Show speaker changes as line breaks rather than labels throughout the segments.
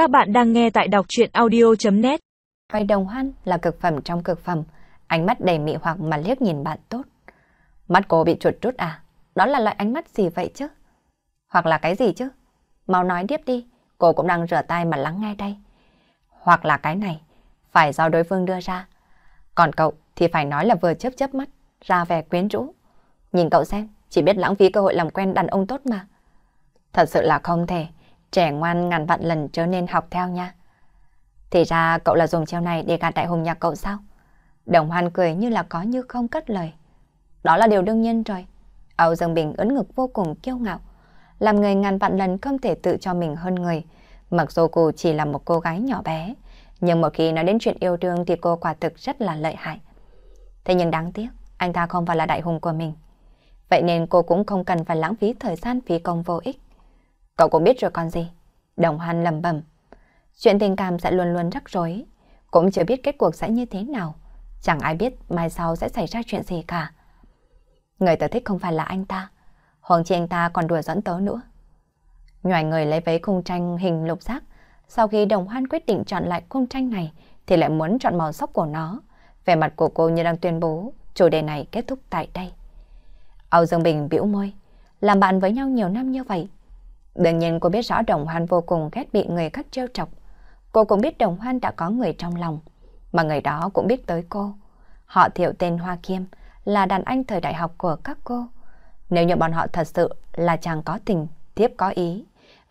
Các bạn đang nghe tại đọc chuyện audio.net
Hoài đồng hoan là cực phẩm trong cực phẩm, ánh mắt đầy mị hoặc mà liếc nhìn bạn tốt. Mắt cô bị chuột rút à? Đó là loại ánh mắt gì vậy chứ? Hoặc là cái gì chứ? Mau nói tiếp đi, cô cũng đang rửa tay mà lắng nghe đây. Hoặc là cái này, phải do đối phương đưa ra. Còn cậu thì phải nói là vừa chớp chớp mắt, ra vẻ quyến rũ. Nhìn cậu xem, chỉ biết lãng phí cơ hội làm quen đàn ông tốt mà. Thật sự là không thể, trẻ ngoan ngàn vạn lần trở nên học theo nha. Thì ra cậu là dùng chiêu này để gạt đại hùng nhà cậu sao? Đồng hoan cười như là có như không cất lời. Đó là điều đương nhiên rồi. Âu Dương Bình ấn ngực vô cùng kiêu ngạo. Làm người ngàn vạn lần không thể tự cho mình hơn người. Mặc dù cô chỉ là một cô gái nhỏ bé, nhưng một khi nói đến chuyện yêu đương thì cô quả thực rất là lợi hại. Thế nhưng đáng tiếc, anh ta không phải là đại hùng của mình. Vậy nên cô cũng không cần phải lãng phí thời gian phí công vô ích. Cậu cũng biết rồi còn gì. Đồng Hoan lầm bầm. Chuyện tình cảm sẽ luôn luôn rắc rối. Cũng chưa biết kết cuộc sẽ như thế nào. Chẳng ai biết mai sau sẽ xảy ra chuyện gì cả. Người tớ thích không phải là anh ta. Hoàng chi anh ta còn đùa dẫn tớ nữa. ngoài người lấy váy khung tranh hình lục giác. Sau khi đồng hoan quyết định chọn lại khung tranh này, thì lại muốn chọn màu sắc của nó. Vẻ mặt của cô như đang tuyên bố, chủ đề này kết thúc tại đây. Âu Dương Bình bĩu môi. Làm bạn với nhau nhiều năm như vậy Đương nhiên cô biết rõ Đồng Hoan vô cùng ghét bị người khác trêu chọc. Cô cũng biết Đồng Hoan đã có người trong lòng, mà người đó cũng biết tới cô. Họ thiệu tên Hoa Kiêm là đàn anh thời đại học của các cô. Nếu như bọn họ thật sự là chàng có tình, tiếp có ý,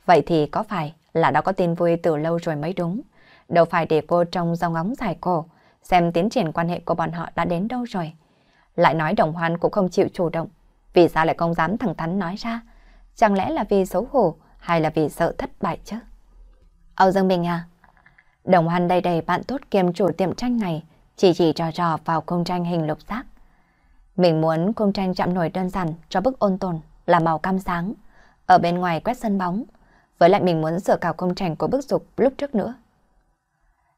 vậy thì có phải là đã có tin vui từ lâu rồi mới đúng. Đâu phải để cô trong dòng ngóng dài cổ, xem tiến triển quan hệ của bọn họ đã đến đâu rồi. Lại nói Đồng Hoan cũng không chịu chủ động, vì sao lại không dám thẳng thắn nói ra. Chẳng lẽ là vì xấu hổ hay là vì sợ thất bại chứ? Âu Dương Bình à? Đồng hành đầy đầy bạn tốt kiêm chủ tiệm tranh này chỉ chỉ trò trò vào công tranh hình lục giác. Mình muốn công tranh chạm nổi đơn giản cho bức ôn tồn là màu cam sáng, ở bên ngoài quét sân bóng. Với lại mình muốn sửa cào công tranh của bức dục lúc trước nữa.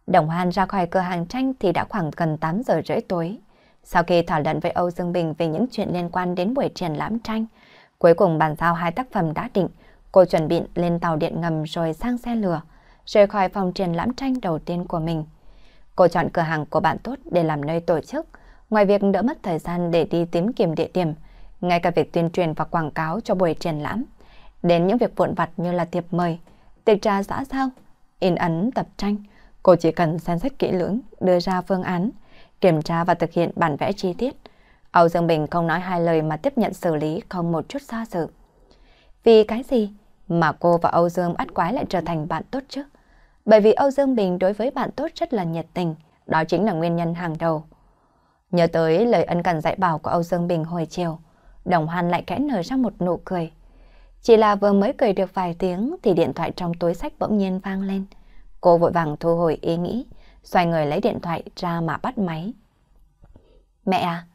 Đồng Hoan ra khỏi cửa hàng tranh thì đã khoảng gần 8 giờ rưỡi tối. Sau khi thảo luận với Âu Dương Bình về những chuyện liên quan đến buổi triển lãm tranh, Cuối cùng bàn giao hai tác phẩm đã định, cô chuẩn bị lên tàu điện ngầm rồi sang xe lửa, rời khỏi phòng triển lãm tranh đầu tiên của mình. Cô chọn cửa hàng của bạn tốt để làm nơi tổ chức, ngoài việc đỡ mất thời gian để đi tìm kiếm địa điểm, ngay cả việc tuyên truyền và quảng cáo cho buổi triển lãm, đến những việc vụn vặt như là thiệp mời, tiệc trà xã giao, in ấn tập tranh, cô chỉ cần xem xét kỹ lưỡng, đưa ra phương án, kiểm tra và thực hiện bản vẽ chi tiết, Âu Dương Bình không nói hai lời mà tiếp nhận xử lý không một chút xa sự. Vì cái gì mà cô và Âu Dương ắt quái lại trở thành bạn tốt chứ? Bởi vì Âu Dương Bình đối với bạn tốt rất là nhiệt tình, đó chính là nguyên nhân hàng đầu. Nhớ tới lời ân cần dạy bảo của Âu Dương Bình hồi chiều, Đồng Hoan lại kẽ nở ra một nụ cười. Chỉ là vừa mới cười được vài tiếng thì điện thoại trong túi sách bỗng nhiên vang lên. Cô vội vàng thu hồi ý nghĩ, xoay người lấy điện thoại ra mà bắt máy. Mẹ à,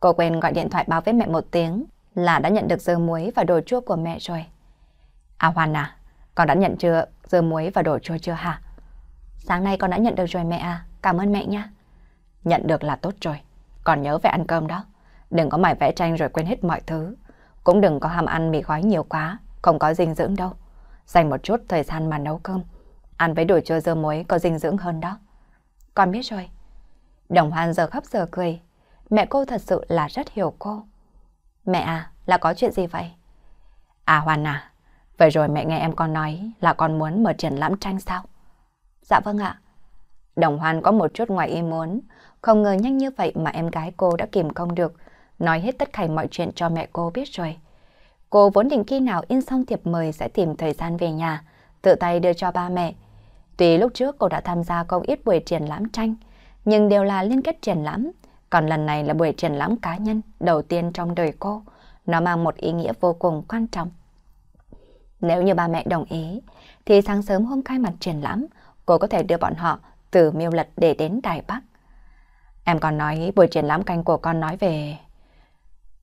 Cô quên gọi điện thoại báo với mẹ một tiếng là đã nhận được dưa muối và đồ chua của mẹ rồi. À Hoàn à, con đã nhận chưa dưa muối và đồ chua chưa hả? Sáng nay con đã nhận được rồi mẹ à, cảm ơn mẹ nha. Nhận được là tốt rồi, còn nhớ phải ăn cơm đó. Đừng có mải vẽ tranh rồi quên hết mọi thứ. Cũng đừng có ham ăn mì gói nhiều quá, không có dinh dưỡng đâu. Dành một chút thời gian mà nấu cơm. Ăn với đồ chua dưa muối có dinh dưỡng hơn đó. Con biết rồi. Đồng Hoan giờ khóc giờ cười, Mẹ cô thật sự là rất hiểu cô. Mẹ à, là có chuyện gì vậy? À Hoàn à, vậy rồi mẹ nghe em con nói là con muốn mở triển lãm tranh sao? Dạ vâng ạ. Đồng Hoan có một chút ngoài ý muốn, không ngờ nhanh như vậy mà em gái cô đã kìm công được, nói hết tất cả mọi chuyện cho mẹ cô biết rồi. Cô vốn định khi nào in xong thiệp mời sẽ tìm thời gian về nhà, tự tay đưa cho ba mẹ. Tuy lúc trước cô đã tham gia không ít buổi triển lãm tranh, nhưng đều là liên kết triển lãm, còn lần này là buổi triển lãm cá nhân đầu tiên trong đời cô. Nó mang một ý nghĩa vô cùng quan trọng. Nếu như ba mẹ đồng ý, thì sáng sớm hôm khai mạc triển lãm, cô có thể đưa bọn họ từ miêu lật để đến Đài Bắc. Em còn nói buổi triển lãm canh của con nói về...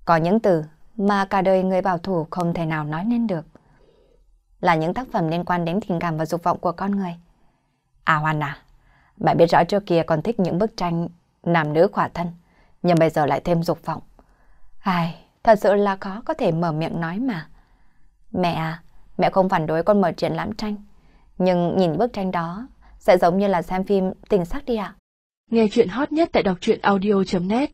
Có những từ mà cả đời người bảo thủ không thể nào nói nên được. Là những tác phẩm liên quan đến tình cảm và dục vọng của con người. À Hoàn à, mẹ biết rõ trước kia con thích những bức tranh nam nữ khỏa thân, nhưng bây giờ lại thêm dục vọng. Ai, thật sự là khó có thể mở miệng nói mà. Mẹ à, mẹ không phản đối con mở triển lãm tranh, Nhưng nhìn bức tranh đó, sẽ giống như là xem phim tình sắc đi ạ.
Nghe chuyện hot nhất tại đọc truyện audio.net